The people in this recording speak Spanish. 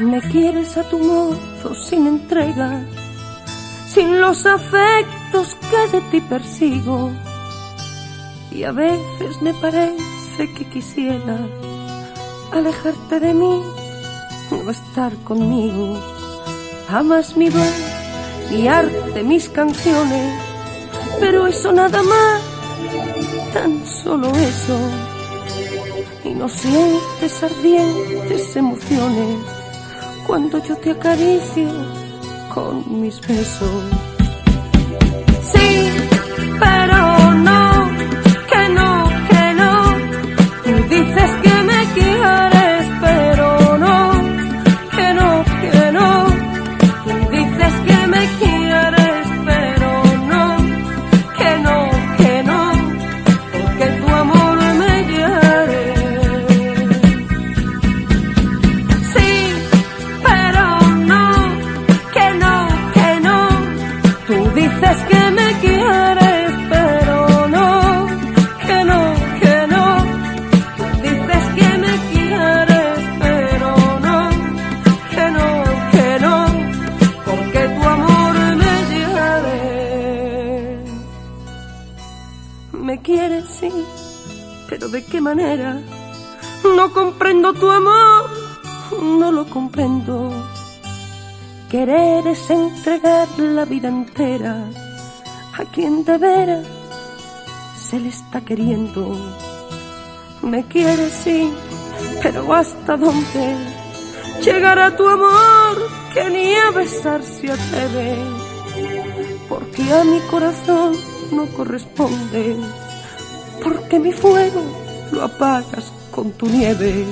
Me quieres a tu modo sin entrega, sin los afectos que de ti persigo. Y a veces me parece que quisiera alejarte de mí, no estar conmigo. Amas mi voz, mi arte, mis canciones, pero eso nada más, tan solo eso. Y no sientes ardientes emociones cuando yo te acaricio con mis besos. Sí, pero dices que me quieres, pero no, que no, que no. Dices que me quieres, pero no, que no, que no. Porque tu amor me hiere. Me quieres, sí, pero ¿de qué manera? No comprendo tu amor, no lo comprendo. Querer es entregar la vida entera a quien de veras se le está queriendo. Me quieres, sí, pero ¿hasta dónde llegará tu amor que ni a besar se atreve? Porque a mi corazón no corresponde, porque mi fuego lo apagas con tu nieve.